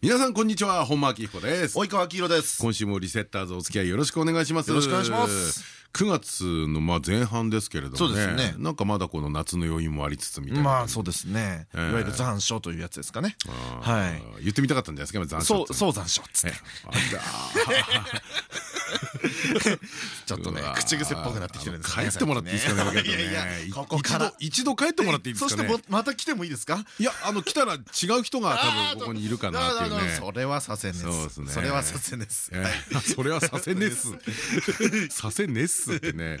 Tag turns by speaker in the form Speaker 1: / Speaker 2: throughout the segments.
Speaker 1: 皆さんこんにちは。本間明彦です。
Speaker 2: 及川明宏です。
Speaker 1: 今週もリセッターズお付き合いよろしくお願いします。
Speaker 2: よろしくお願いします。
Speaker 1: 9月のまあ前半ですけれどもね。そうですね。なんかまだこの夏の余韻もありつつみたいな。
Speaker 2: まあそうですね。いわゆる残暑というやつですかね。
Speaker 1: はい。言ってみたかったんじゃないですか？残
Speaker 2: 暑そうそう残暑っつって ちょっとね口癖っぽくなってきてるんです
Speaker 1: 帰ってもらっていいですかねいやいやここから。一度帰ってもらっていいですか
Speaker 2: そしてまた来てもいいですか？
Speaker 1: いやあの来たら違う人が多分ここにいるかなっていうね。
Speaker 2: それはさせねす。それはさせねす。
Speaker 1: それはさせねす。させね す。ってね。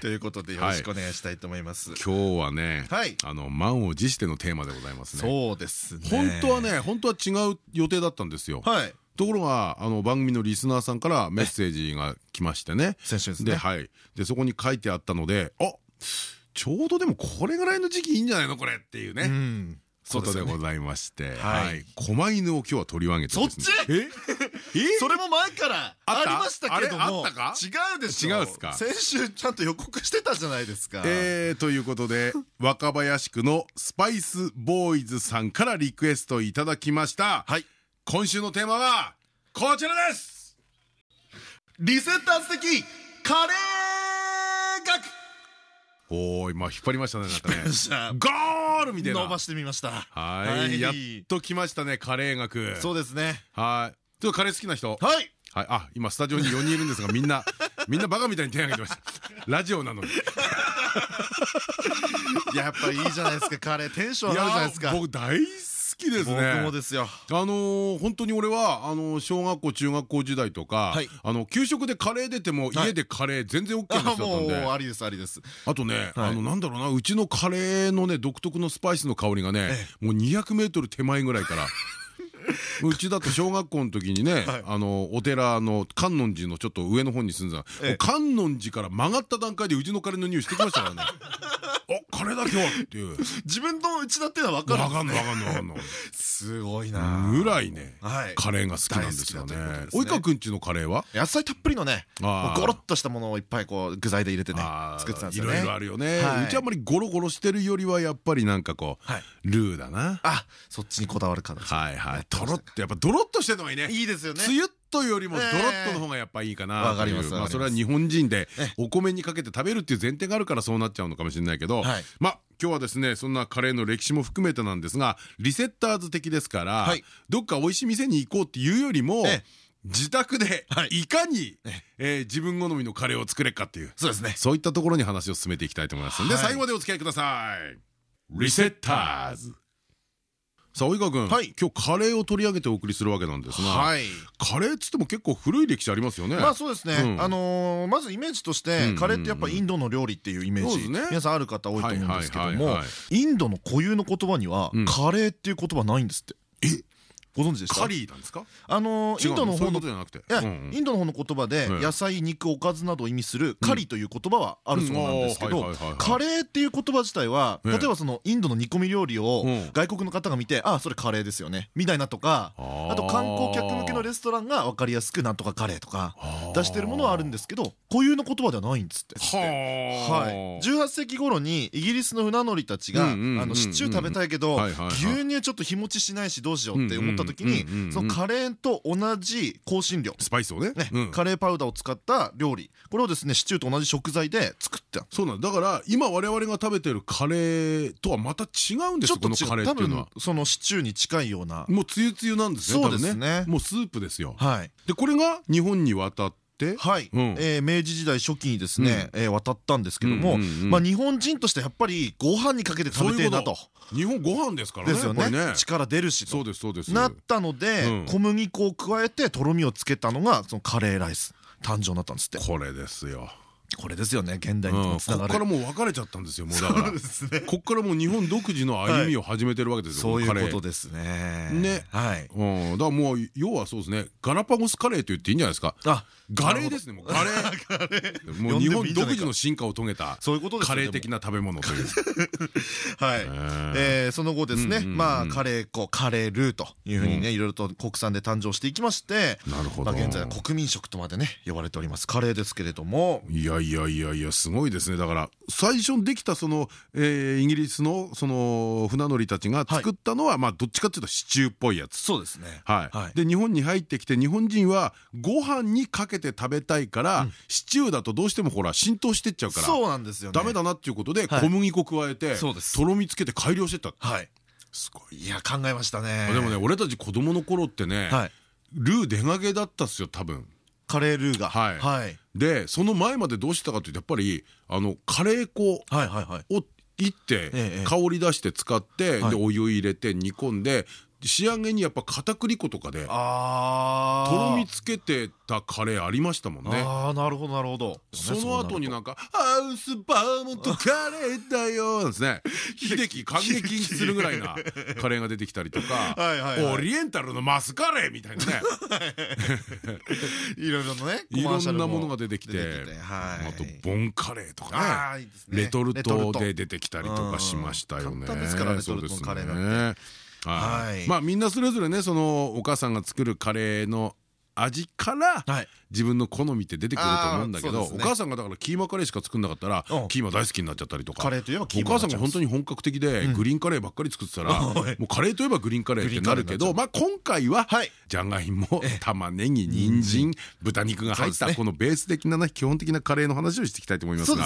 Speaker 2: ということでよろしくお願いしたいと思います。
Speaker 1: 今日はねあの満を持してのテーマでございますね。
Speaker 2: そうですね。
Speaker 1: 本当はね本当は違う予定だったんですよ。はいところがあの番組のリスナーさんからメッセージが来ましてね。
Speaker 2: 先週ですね。
Speaker 1: はい。でそこに書いてあったのであちょうどでもこれぐらいの時期いいんじゃないのこれっていうね。ことでございまして。はい。狛犬を今日は取り上げて
Speaker 2: そっち？え？それも前からありましたけども。違うでしょ。違うですか？先週ちゃんと予告してたじゃないですか。
Speaker 1: えということで 若林区のスパイスボーイズさんからリクエストいただきました。はい今週のテーマはこちらです！
Speaker 2: リセッターズ的カレー学！
Speaker 1: おお今引っ張りましたねなんかね。ゴールみたいな。
Speaker 2: 伸ばしてみました。
Speaker 1: はいやっと来ましたねカレー学。
Speaker 2: そうですね。
Speaker 1: はい。ちょっとカレー好きな人？
Speaker 2: はい。
Speaker 1: はい。あ今スタジオに4人いるんですがみんな みんなバカみたいに手挙げてました。ラジオなのに。
Speaker 2: やっぱいいじゃないですかカレー。テンション上がるじゃないですか。
Speaker 1: 僕大好きですね。
Speaker 2: 僕もですよ。
Speaker 1: あの本当に俺はあの小学校中学校時代とかあの給食でカレー出ても家でカレー全然 OK な人だったんで。
Speaker 2: ありですありです。
Speaker 1: あとねあのなんだろうなうちのカレーのね独特のスパイスの香りがねもう 200m 手前ぐらいから。うちだと小学校の時にねあのお寺の観音寺のちょっと上の方に住んでた観音寺から曲がった段階でうちのカレーの匂い。してきましたからねあカレーだ今日っていう。
Speaker 2: 自分のうちだっていうのは分かる。
Speaker 1: 分かんない分かんない分かんない。
Speaker 2: すごいな。
Speaker 1: ぐらいねカレーが好きなんですよね。及川くんちのカレーは？
Speaker 2: 野菜たっぷりのねゴロッとしたものをいっぱいこう具材で入れてね作ってたんですよね。
Speaker 1: いろいろあるよね。うちあんまりゴロゴロしてるよりはやっぱりなんかこうルーだな。
Speaker 2: あそっちにこだわる形
Speaker 1: はいはい。とろっとやっぱドロッとしてるのがいいね。
Speaker 2: いいですよね。
Speaker 1: つゆっとよりもドロッとの方がやっぱいいかなわかりますそれは日本人でお米にかけて食べるっていう前提があるからそうなっちゃうのかもしれないけどまあ今日はですねそんなカレーの歴史も含めてなんですがリセッターズ的ですからどっか美味しい店に行こうっていうよりも自宅でい。かに自分好みのカレーを作れるかっていう
Speaker 2: そうですね。
Speaker 1: そういったところに話を進めていきたいと思います。ので最後までお付き合いください。リセッターズさあ及川君、はい、今日カレーを取り上げてお送りするわけなんですが、はい、カレーっつっても結構古い歴史ありますよね。
Speaker 2: まあそうですね。うん、あのー、まずイメージとしてカレーってやっぱインドの料理っていうイメージ、ね、皆さんある方多いと思うんですけども、インドの固有の言葉には、うん、カレーっていう言葉ないんですって。
Speaker 1: え
Speaker 2: ご存知でした？
Speaker 1: カリーなんですか？
Speaker 2: あのインドの方のインドの方の言葉で野菜肉おかずなどを意味するカリという言葉はあるそうなんですけどカレーっていう言葉自体は例えばそのインドの煮込み料理を外国の方が見てあそれカレーですよねみたいなとかあと観光客向けのレストランが分かりやすくなんとかカレーとか出してるものはあるんですけど固有の言葉ではないんですって。はい。18世紀頃にイギリスの船乗りたちがあのシチュー食べたいけど牛乳ちょっと日持ちしないしどうしようって思った時にそのカレーと同じ香辛料。
Speaker 1: スパイスをね。
Speaker 2: カレーパウダーを使った料理。これをですねシチューと同じ食材で作った。
Speaker 1: そうなんだから今我々が食べてるカレーとはまた違うんですよこのカレーっていうのは。
Speaker 2: そのシチューに近いような。
Speaker 1: もうつゆつゆなんですねそうですね。もうスープですよ。でこれが日本に渡って
Speaker 2: はい、え明治時代初期にですね、え渡ったんですけども、まあ日本人としてやっぱりご飯にかけて食べてえなと。
Speaker 1: 日本ご飯ですからね。
Speaker 2: ですよね。力出るし
Speaker 1: そうですそうです。
Speaker 2: なったので小麦粉を加えてとろみをつけたのがそのカレーライス誕生になったんですって。
Speaker 1: これですよ。
Speaker 2: これですよね現代に
Speaker 1: ここからもう分かれちゃったんですよもうだから。ここからもう日本独自の歩みを始めてるわけですよ
Speaker 2: そういうことですね。ね。
Speaker 1: はい。だからもう要はそうですね。ガラパゴスカレーと言っていいんじゃないですか。あガレーですねもう。ガレー。もう日本独自の進化を遂げたカレー的な食べ物という。
Speaker 2: はい。その後ですねまあカレー粉カレールーというふうにねいろいろと国産で誕生していきましてなるほど。現在は国民食とまでね呼ばれておりますカレーですけれども。
Speaker 1: いやいやいやいやすごいですね。だから最初にできたそのイギリスのその船乗りたちが作ったのはまあどっちかっていうとシチューっぽいやつ。
Speaker 2: そうですね。
Speaker 1: はい。で日本に入ってきて日本人はご飯にかけて食べたいから、シチューだとどうしてもほら浸透してっちゃうから
Speaker 2: そうなんですよ
Speaker 1: ダメだなっていうことで小麦粉加えてとろみつけて改良してった。はい。
Speaker 2: すごい。いや考えましたね。
Speaker 1: でもね俺たち子供の頃ってねルー出がけだったっすよ多分。
Speaker 2: カレールーが。
Speaker 1: はい。でその前までどうしてたかというとやっぱりあのカレー粉をいって香り出して使ってでお湯入れて煮込んで仕上げにやっぱ片栗粉とかでとろみつけてたカレーありましたもんね。
Speaker 2: ああなるほどなるほど。
Speaker 1: その後になんか「ハウスバーモントカレーだよ」ですね。秀樹感激するぐらいなカレーが出てきたりとかオリエンタルのマスカレーみたいなね。
Speaker 2: いろいろね
Speaker 1: いろんなものが出てきてあとボンカレーとかね。レトルトで出てきたりとかしましたよね。簡単ですかまあみんなそれぞれねそのお母さんが作るカレーの味から自分の好みって出てくると思うんだけどお母さんがだからキーマカレーしか作んなかったらキーマ大好きになっちゃったりとか。お母さんが本当に本格的でグリーンカレーばっかり作ってたら もうカレーといえばグリーンカレーってなるけどまあ今回はじゃがいも玉ねぎ人参豚肉が入ったこのベース的な基本的なカレーの話をしていきたいと思いますが。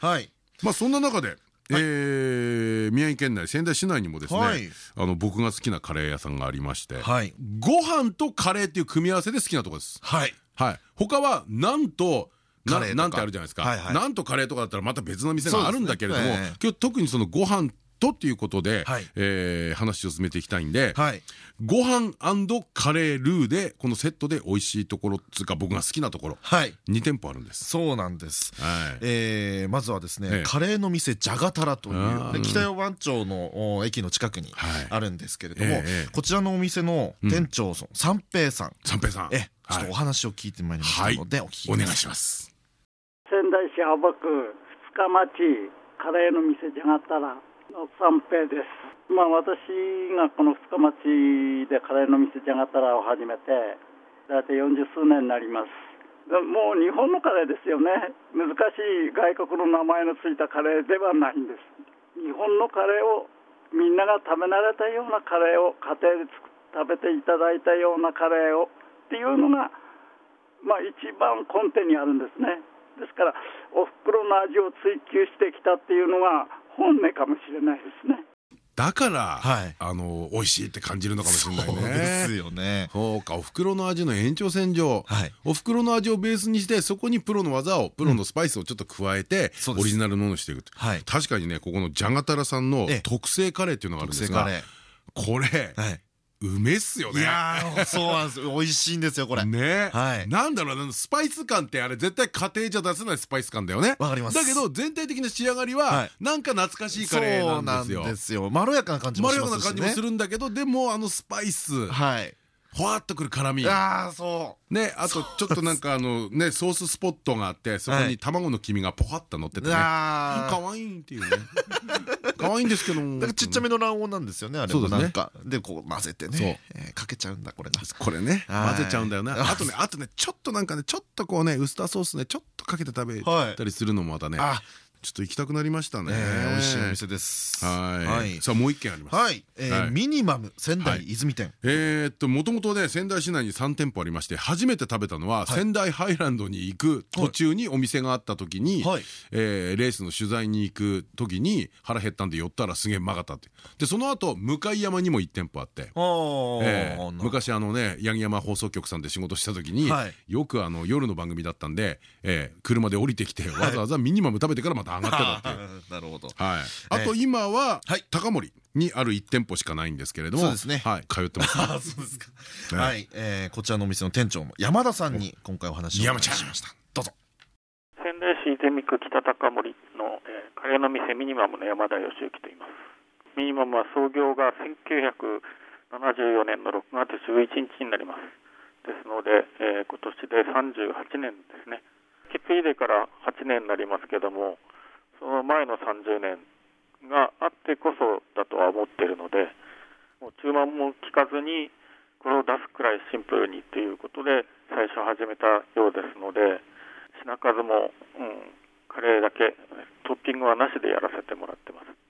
Speaker 1: はい。まあそんな中でえ宮城県内仙台市内にもですねあの僕が好きなカレー屋さんがありましてご飯とカレーっていう組み合わせで好きなとこです。はい。他はなんとなんてあるじゃないですか。なんとカレーとかだったらまた別の店があるんだけれども今日特にそのご飯とっていうことで、はい、えー、話を進めていきたいんで、はい、ご飯カレールーでこのセットで美味しいところつうか僕が好きなところ、はい、2店舗あるんです。
Speaker 2: そうなんです、はい。えー、まずはですね、ええ、カレーの店じゃがたらという北四番町の駅の近くにあるんですけれども、はいえ、こちらのお店の店長、うん、三平さん。
Speaker 1: 三平さん。
Speaker 2: えちょっとお話を聞いてまいりましたので、お聞き
Speaker 1: お願いします。
Speaker 3: 仙台市青葉区二日町カレーの店じゃがたらの三平です。まあ私がこの二日町でカレーの店じゃがたらを始めて大体40数年になります。もう日本のカレーですよね。難しい外国の名前のついたカレーではないんです。日本のカレーをみんなが食べ慣れたようなカレーを家庭で食べていただいたようなカレーをっていうのが、まあ、一番根底にあるんですね。ですからおふくろの味を追求してきたっていうのが本音かもしれないですね。
Speaker 1: だから、はい、あの美味しいって感じるのかもしれないね。そう
Speaker 2: ですよね。
Speaker 1: そうか、お袋の味の延長線上、はい、お袋の味をベースにして、そこにプロの技を、プロのスパイスをちょっと加えて、うん、オリジナルのものにしていく。はい、確かにね、ここのジャガタラさんの特製カレーっていうのがあるんですが、これ、はいうめっすよね。い
Speaker 2: やそうなんです美味しいんですよこれ。
Speaker 1: ね。はい。なんだろうスパイス感ってあれ絶対家庭じゃ出せないスパイス感だよね。
Speaker 2: わかります。
Speaker 1: だけど全体的な仕上がりはなんか懐かしいカレーなんですよ。
Speaker 2: ですよ。まろやかな感じも
Speaker 1: まろやかな感じもするんだけどでもあのスパイス。はいほわっとくる辛み。
Speaker 2: ああそう。
Speaker 1: ねあとちょっとなんかあのねソーススポットがあってそこに卵の黄身がポカッと乗っててね。可愛いっていうね。可愛いんですけど
Speaker 2: だからちっちゃめの卵黄なんですよねあれも。なんか。でこう混ぜてね。かけちゃうんだこれ
Speaker 1: これね。混ぜちゃうんだよね。あとねあとねちょっとなんかねちょっとこうねウスターソースねちょっとかけて食べたりするのもまたねちょっと行きたくなりましたね。
Speaker 2: 美味しいお店です。
Speaker 1: はい。さあもう一軒あります。
Speaker 2: はい。ミニマム仙台泉店。
Speaker 1: えっともともとね仙台市内に三店舗ありまして初めて食べたのは仙台ハイランドに行く途中にお店があった時にレースの取材に行く時に腹減ったんで寄ったらすげえうまかったって。でその後向山にも一店舗あって。昔あのね八木山放送局さんで仕事した時によくあの夜の番組だったんで車で降りてきてわざわざミニマム食べてからまた上がってたっていう。
Speaker 2: なるほど。
Speaker 1: はい。あと今は高森にある1店舗しかないんですけれどもそうですね。はい。通ってます。そうです
Speaker 2: か。はい。こちらのお店の店長の山田さんに今回お話をしましたどうぞ。
Speaker 3: 仙台
Speaker 4: 西ゼミ区北高森の、えー、カレーの店ミニマムの山田義之と言います。ミニマムは創業が1974年の6月11日になります。ですので、えー、今年で38年ですね。決意でから8年になりますけどもその前の30年があってこそだとは思っているのでもう注文も聞かずにこれを出すくらいシンプルにということで最初始めたようですので品数も、うん、カレーだけトッピングはなしでやらせてもらってます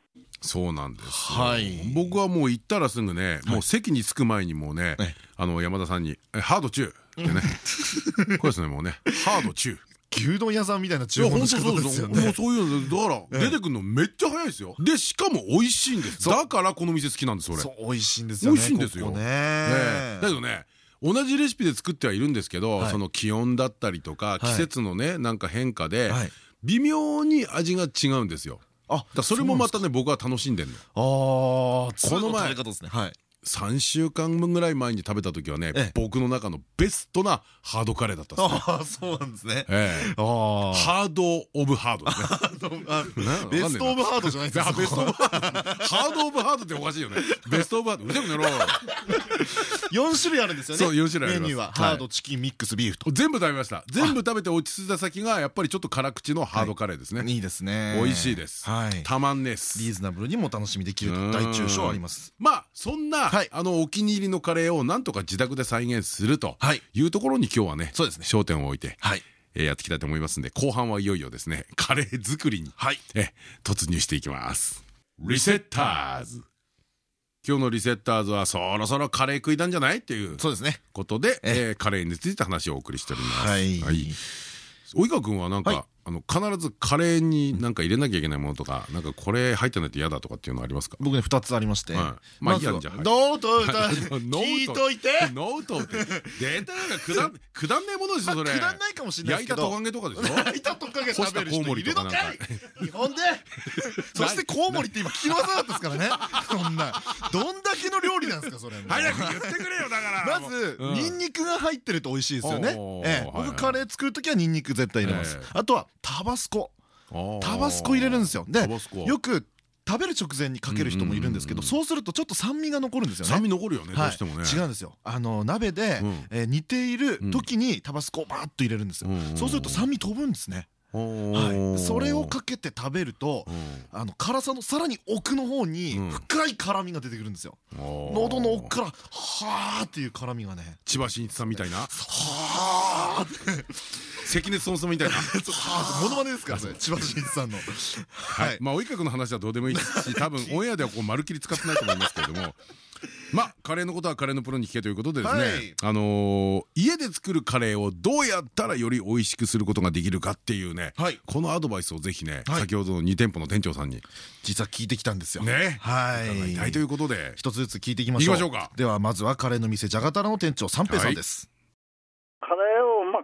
Speaker 1: そうなんです。はい。僕はもう行ったらすぐね、もう席に着く前にもうね、あの山田さんにハード中ってね。これですねもうね、ハード中。
Speaker 2: 牛丼屋さんみたいな注文の仕方ですよね。
Speaker 1: もうそういうのだから出てくるのめっちゃ早いですよ。でしかも美味しいんです。だからこの店好きなんです俺。
Speaker 2: 美味しいんですよね
Speaker 1: 美味しいんですよ。だけどね同じレシピで作ってはいるんですけどその気温だったりとか季節のねなんか変化で微妙に味が違うんですよ。あだそれもまたね僕は楽しんでんの。あ
Speaker 2: あこの前はい
Speaker 1: 3週間分ぐらい前に食べた時はね僕の中のベストなハードカレーだった
Speaker 2: ああそうなんですね。
Speaker 1: ハードオブハード
Speaker 2: ベストオブハードじゃないですか
Speaker 1: ベストオブハード。オブハードっておかしいよね。ベストオブハード。うぜくねろ
Speaker 2: 4種類あるんですよね。
Speaker 1: そう4種類
Speaker 2: メニューは。ハードチキンミックスビーフと。
Speaker 1: 全部食べました。全部食べて落ち着いた先がやっぱりちょっと辛口のハードカレーですね。
Speaker 2: いいですね。
Speaker 1: 美味しいです。たまんねす。
Speaker 2: リーズナブルにも楽しみできる大中小あります。
Speaker 1: まあそんなあのお気に入りのカレーをなんとか自宅で再現するとい。うところに今日はね焦点を置いてやっていきたいと思いますんで後半はいよいよですねカレー作りに突入していきます。リセッターズ。今日のリセッターズはそろそろカレー食いなんじゃない？っていうそうですね。ことで、えー、カレーについて話をお送りしております。はい。及川君はなんか、あの必ずカレーになんか入れなきゃいけないものとかなんかこれ入ってないと嫌だとかっていうのありますか？
Speaker 2: 僕ね2つありまして。
Speaker 1: まあいいやんじゃん。
Speaker 2: ノート聞いといて。
Speaker 1: ノートって絶対なんかくだん くだんねえものですよそれ。
Speaker 2: くだんないかもしれない
Speaker 1: 焼いたトカゲとかでしょ？
Speaker 2: 焼いたトカゲ食べる人いるのかい？日本で？そしてコウモリって今聞き技だったですからね。そんな。どんだけの料理なんですかそれ
Speaker 1: 早く言ってくれよだから。
Speaker 2: まずニンニクが入ってると美味しいですよね。僕カレー作る時はニンニク絶対入れます。あとはタバスコ。タバスコ入れるんですよ。でよく食べる直前にかける人もいるんですけどそうするとちょっと酸味が残るんですよね。
Speaker 1: 酸味残るよねどうしてもね。
Speaker 2: 違うんですよ。あの鍋で煮ている時にタバスコをバーッと入れるんですよ。そうすると酸味飛ぶんですねはい、それをかけて食べるとあの辛さのさらに奥の方に深い辛みが出てくるんですよ。喉の奥からはーっていう辛みがね。
Speaker 1: 千葉真一さんみたいな？は
Speaker 2: あ
Speaker 1: 関根そもそもみたいな？
Speaker 2: モノマネですからね千葉真一さんの。
Speaker 1: はい。まあ及川の話はどうでもいいし多分オンエアではこうまるっきり使ってないと思いますけれども まあカレーのことはカレーのプロに聞けということでですね、あの家で作るカレーをどうやったらより美味しくすることができるかっていうね、このアドバイスをぜひね、先ほどの2店舗の店長さんに
Speaker 2: 実は聞いてきたんですよ。
Speaker 1: ね、
Speaker 2: はい。
Speaker 1: ということで
Speaker 2: 一つずつ聞いていきましょう。ではまずはカレーの店じゃがたらの店長三平さんです。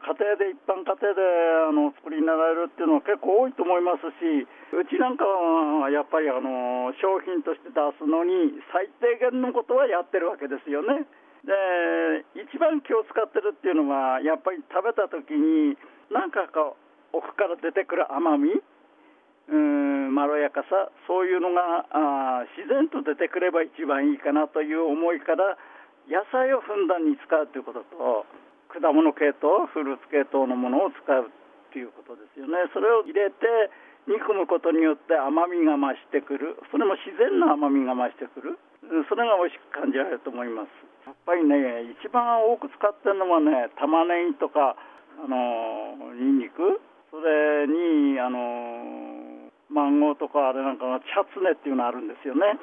Speaker 3: 家庭で一般家庭であの作りになられるっていうのは結構多いと思いますしうちなんかはやっぱりあの商品として出すのに最低限のことはやってるわけですよね。で一番気を使ってるっていうのはやっぱり食べた時に何かこう奥から出てくる甘みうんまろやかさそういうのがあ自然と出てくれば一番いいかなという思いから野菜をふんだんに使うということと果物系統フルーツ系統のものを使うっていうことですよね。それを入れて煮込むことによって甘みが増してくる。それも自然な甘みが増してくる。それが美味しく感じられると思います。やっぱりね一番多く使ってるのはね玉ねぎとかあのニンニク。それにあのマンゴーとかあれなんかのチャツネっていうのあるんですよね。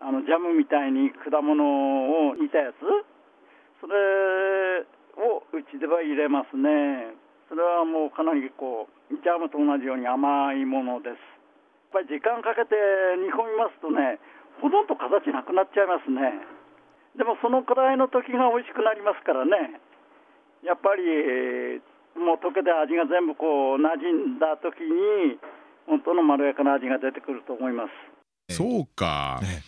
Speaker 3: あのジャムみたいに果物を煮たやつ。それをうちでは入れますね。それはもうかなりこうジャムと同じように甘いものです。やっぱり時間かけて煮込みますとねほとんど形なくなっちゃいますね。でもそのくらいの時が美味しくなりますからね。やっぱりもう溶けて味が全部こう馴染んだ時に本当のまろやかな味が出てくると思います。
Speaker 1: そうか、ね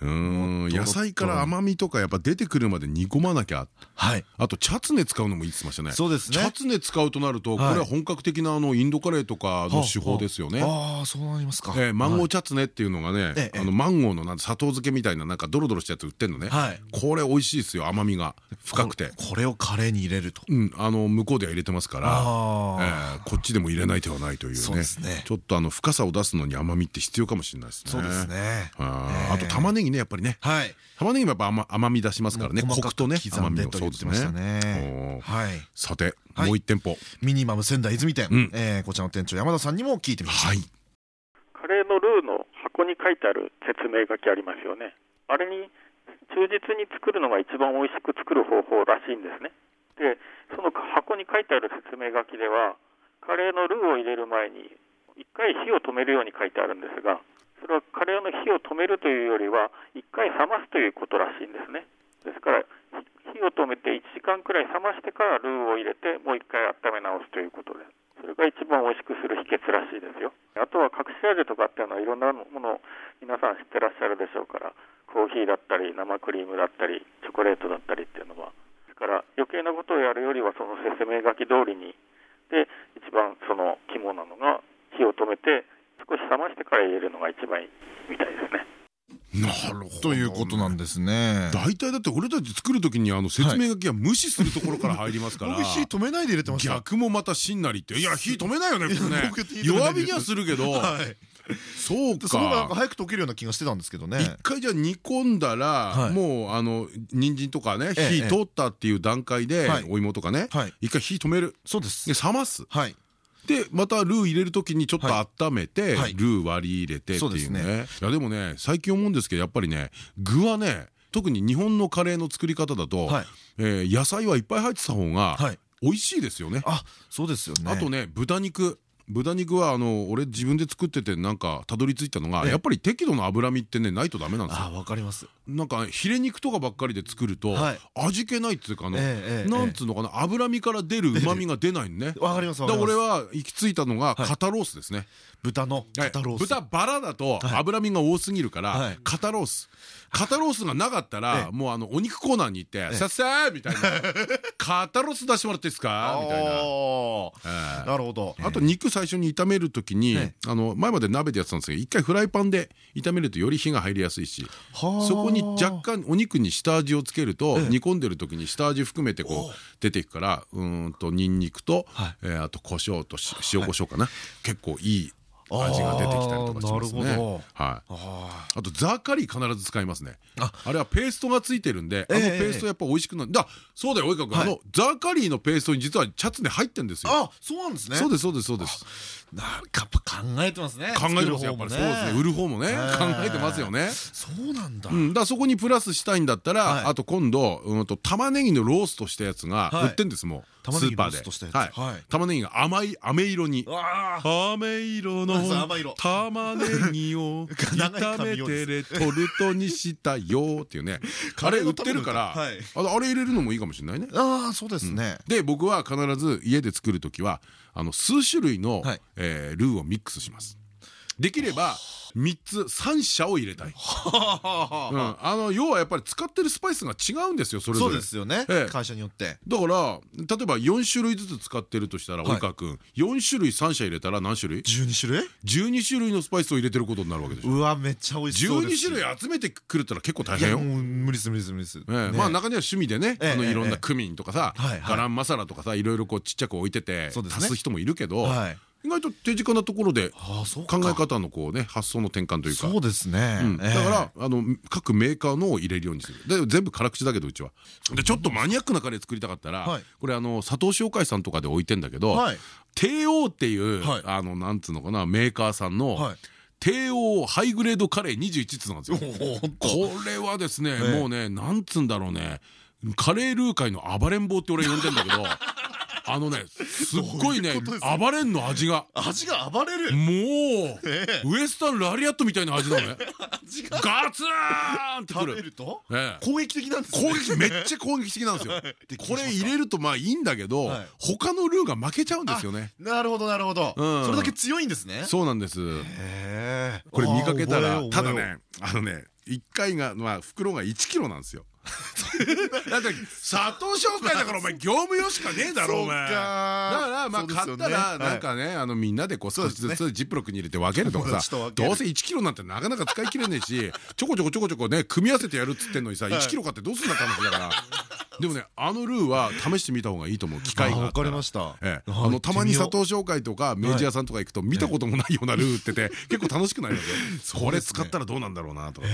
Speaker 1: うん。野菜から甘みとかやっぱ出てくるまで煮込まなきゃ。はい。あとチャツネ使うのもいいって言ってましたね。そうですね。チャツネ使うとなるとこれは本格的なあのインドカレーとかの手法ですよね。
Speaker 2: ああそうなりますか。
Speaker 1: マンゴーチャツネっていうのがねあのマンゴーの砂糖漬けみたいななんかドロドロしたやつ売ってんのね。これ美味しいですよ。甘みが深くて。
Speaker 2: これをカレーに入れると。
Speaker 1: うん。あの向こうでは入れてますからこっちでも入れない手はないというね。ちょっとあの深さを出すのに甘みって必要かもしれないですね。
Speaker 2: そうですね。
Speaker 1: あと玉ねぎねやっぱりね。はい。玉ねぎもやっぱ甘甘み出しますからね。コクとね甘みもそうですね。はい。さてもう一店舗。
Speaker 2: ミニマム仙台泉店。こちらの店長山田さんにも聞いてみました。
Speaker 4: カレーのルーの箱に書いてある説明書きありますよね。あれに忠実に作るのが一番美味しく作る方法らしいんですね。でその箱に書いてある説明書きではカレーのルーを入れる前に一回火を止めるように書いてあるんですがそれはカレーの火を止めるというよりは1回冷ますということらしいんですね。ですから火を止めて1時間くらい冷ましてからルーを入れてもう1回温め直すということですそれが一番美味しくする秘訣らしいですよ。あとは隠し味とかっていうのはいろんなもの皆さん知ってらっしゃるでしょうからコーヒーだったり生クリームだったりチョコレートだったりっていうのは。ですから余計なことをやるよりはその説明書き通りにで一番その肝なのが火を止めて少し冷ましてから入れるのが一番いいみたいですね。
Speaker 2: なるほどということなんですね。
Speaker 1: 大体だって俺たち作る時にあの説明書きは無視するところから入りますから。
Speaker 2: 僕火止めないで入れてま
Speaker 1: す。逆もまたしんなりっていや火止めないよね。弱火にはするけど。そうか。
Speaker 2: その方が早く溶けるような気がしてたんですけどね。
Speaker 1: 一回じゃ煮込んだらもうあの人参とかね火通ったっていう段階でお芋とかね一回火止める。
Speaker 2: そうです。
Speaker 1: で冷ます。はい。でまたルー入れる時にちょっと温めてルー割り入れてっていうね。いやでもね最近思うんですけどやっぱりね具はね特に日本のカレーの作り方だと野菜はいっぱい入ってた方が美味しいですよね。
Speaker 2: あそうですよね。
Speaker 1: あとね豚肉豚肉はあの俺自分で作っててなんかたどり着いたのがやっぱり適度な脂身ってねないとダメなんですよ。
Speaker 2: あわかります。
Speaker 1: なんかヒレ肉とかばっかりで作ると味気ないっていうかあのなんつうのかな脂身から出る旨味が出ないね。
Speaker 2: わかります。だ
Speaker 1: 俺は行き着いたのが肩ロースですね。
Speaker 2: 豚の肩ロース。
Speaker 1: 豚バラだと脂身が多すぎるから肩ロース。肩ロースがなかったらもうあのお肉コーナーに行って「さっさー」みたいな「肩ロース出してもらっていいですか?」みたい
Speaker 2: ななるほど。
Speaker 1: あと肉最初に炒める時にあの前まで鍋でやってたんですけど一回フライパンで炒めるとより火が入りやすいしそこに若干お肉に下味をつけると煮込んでる時に下味含めてこう出ていくからうんとにんにくとあと胡椒と塩胡椒かな。結構いい味が出てきたりとかしますね。はい。あとザーカリー必ず使いますね。あれはペーストがついてるんで、あのペーストやっぱ美味しくなる。だ、そうだよ及川君、あのザーカリーのペーストに実はチャツネ入ってんですよ。
Speaker 2: あ、そうなんですね。
Speaker 1: そうですそうですそうです。
Speaker 2: なんかやっぱ考えてますね。
Speaker 1: 考えてますやっぱりそうですね。売る方もね。考えてますよね。
Speaker 2: そうなんだ。
Speaker 1: だそこにプラスしたいんだったら、あと今度うんと玉ねぎのローストしたやつが売ってんですもん。スーパーで。玉ねぎが甘い飴色に。飴色の 玉ねぎを 炒めてレトルトにしたよっていうね。あれ売ってるからあれ入れるのもいいかもしれないね。
Speaker 2: ああそうですね。
Speaker 1: で僕は必ず家で作る時はあの数種類のルーをミックスしますできれば3つ3社を入れたい。あの要はやっぱり使ってるスパイスが違うんですよそれぞれ。
Speaker 2: そうですよね。会社によって。
Speaker 1: だから例えば4種類ずつ使ってるとしたら及川君4種類3社入れたら何種類
Speaker 2: ?12 種類
Speaker 1: ?12 種類のスパイスを入れてることになるわけでしょ。
Speaker 2: うわめっちゃ美味しそう
Speaker 1: 12種類集めてくるったら結構大変よ。
Speaker 2: 無理です無理です無理です。
Speaker 1: まあ中には趣味でねいろんなクミンとかさガランマサラとかさいろいろこうちっちゃく置いてて足す人もいるけど意外と手近なところで考え方のこうね発想の転換というか。
Speaker 2: そうですね。
Speaker 1: だからあの各メーカーのを入れるようにする。で全部辛口だけどうちは。でちょっとマニアックなカレー作りたかったらこれあの佐藤商会さんとかで置いてんだけど帝王っていうあのなんつうのかなメーカーさんの帝王ハイグレードカレー21つなんですよ。これはですねもうねなんつうんだろうね。カレールー界の暴れん坊って俺呼んでんだけどあのねすっごいね暴れんの味が。
Speaker 2: 味が暴れる。
Speaker 1: もうウエスタンラリアットみたいな味なのね。ガツーンってくる。
Speaker 2: 攻撃的なんです
Speaker 1: 攻撃めっちゃ攻撃的なんですよ。これ入れるとまあいいんだけど他のルーが負けちゃうんですよね。
Speaker 2: なるほどなるほど。それだけ強いんですね。
Speaker 1: そうなんです。これ見かけたらただねあのね1回がまあ袋が1キロなんですよ だって砂糖紹介だから お前業務用しかねえだろお前。だからまあ買ったらなんかねあのみんなでこう少しずつジップロックに入れて分けるとかさどうせ1キロなんてなかなか使い切れねえしちょこちょこちょこちょこね組み合わせてやるっつってんのにさ1キロ買ってどうすんだって話だから。でもねあのルーは試してみた方がいいと思う機会があったら。あのたまに砂糖紹介とか明治屋さんとか行くと見たこともないようなルーってて 結構楽しくないのでこれ使ったらどうなんだろうなとか。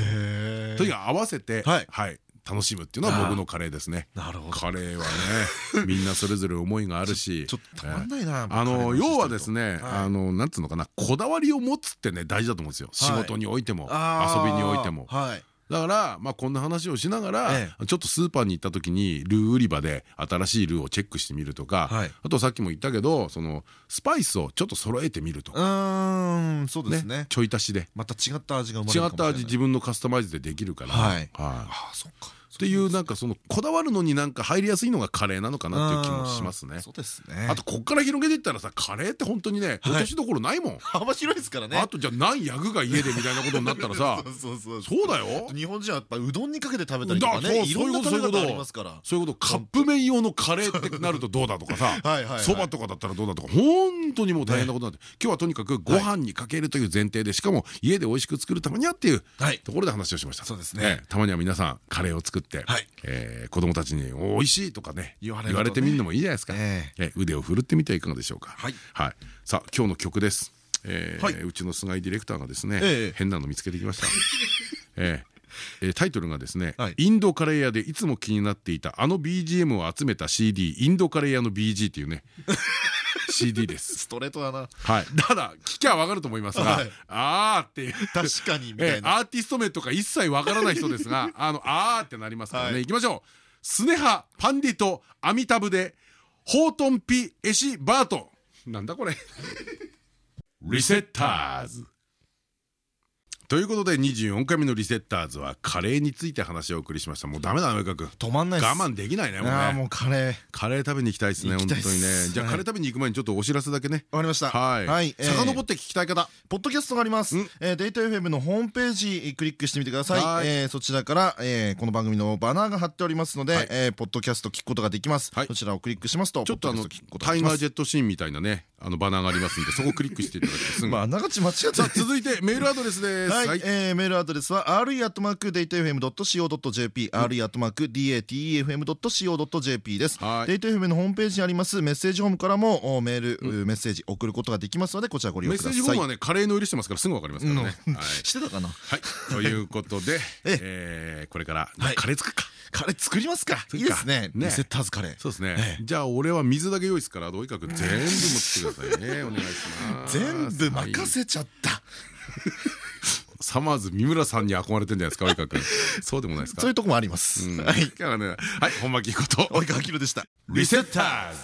Speaker 1: とにかく合わせてはい楽しむっていうのは僕のカレーですね。なるほど。カレーはね、みんなそれぞれ思いがあるし、
Speaker 2: ちょっとたまんないな。
Speaker 1: あの要はですね、あのなんつうのかな、こだわりを持つってね大事だと思うんですよ。仕事においても遊びにおいても。はい。だからまあこんな話をしながらちょっとスーパーに行った時にルー売り場で新しいルーをチェックしてみるとかあとさっきも言ったけどそのスパイスをちょっと揃えてみるとか。
Speaker 2: うんそうですね。
Speaker 1: ちょい足しで。
Speaker 2: また違った味が生ま
Speaker 1: れる違った味自分のカスタマイズでできるから。はい。ああそっかっていうなんかそのこだわるのになんか入りやすいのがカレーなのかなっていう気もしますね。
Speaker 2: そうですね。
Speaker 1: あとこっから広げていったらさカレーって本当にね落としどころないもん。
Speaker 2: 幅広いですからね。
Speaker 1: あとじゃあ何役が家でみたいなことになったらさ、そうだよ。
Speaker 2: 日本人はやっぱうどんにかけて食べたりとかね、いろんな食べ方ありますから。
Speaker 1: そういうことカップ麺用のカレーってなるとどうだとかさ、そばとかだったらどうだとか本当にもう大変なことになって、今日はとにかくご飯にかけるという前提でしかも家で美味しく作るためにはっていうところで話をしました。
Speaker 2: そうですね。
Speaker 1: たまには皆さんカレーを作って。ええ子供たちに「美味しい」とかね言われてみるのもいいじゃないですか腕を振るってみてはいかがでしょうか。はい。さあ今日の曲です。うちの菅井ディレクターがですね変なの見つけてきました。ええタイトルがですね「インドカレー屋でいつも気になっていたあの BGM を集めた CD インドカレー屋の BG」っていうね CD です。
Speaker 2: ストレートだな。
Speaker 1: はい。ただ聞きゃわかると思いますが、あーっていう
Speaker 2: 確かにみたいな。
Speaker 1: アーティスト名とか一切わからない人ですが、あのあーってなりますからね。行きましょう。スネハパンディトアミタブでホートンピエシバート。なんだこれ。リセッターズ。ということで24回目のリセッターズはカレーについて話をお送りしました。もうダメだな上川君。
Speaker 2: 止まんない
Speaker 1: 我慢できないねもうね。
Speaker 2: もうカレー。
Speaker 1: カレー食べに行きたいですね本当にね。じゃあカレー食べに行く前にちょっとお知らせだけね。
Speaker 2: わかりました
Speaker 1: はい遡って聞きたい方。
Speaker 2: ポッドキャストがあります。データ FM のホームページクリックしてみてください。そちらからこの番組のバナーが貼っておりますのでポッドキャスト聞くことができます。そちらをクリックしますと
Speaker 1: ちょっとあのタイガージェットシーンみたいなねあのバナーがありますんでそこをクリックしていただき ます
Speaker 2: まあながち間違って
Speaker 1: 続いてメールアドレスです
Speaker 2: はいメールアドレスは re.datafm.co.jp re.datafm.co.jp です。データ FM のホームページにありますメッセージホームからもメールメッセージ送ることができますのでこちらご利用ください。
Speaker 1: メッセージホームはねカレーの入りしてますからすぐわかりますからね。
Speaker 2: してたかな？
Speaker 1: はい。ということで これからカレー作るか。
Speaker 2: カレー作りますか？いいですね。リセッターズカレー。
Speaker 1: そうですね。じゃあ俺は水だけ用意すからとにかく全部持ってくださいね。お願いします。
Speaker 2: 全部任せちゃった
Speaker 1: サマーズ三村さんに憧れてんじゃないですか及川君。そうでもないですか？
Speaker 2: そういうとこもあります。はい。
Speaker 1: はい。本間貴子と。
Speaker 2: 及川明でした。
Speaker 1: リセッターズ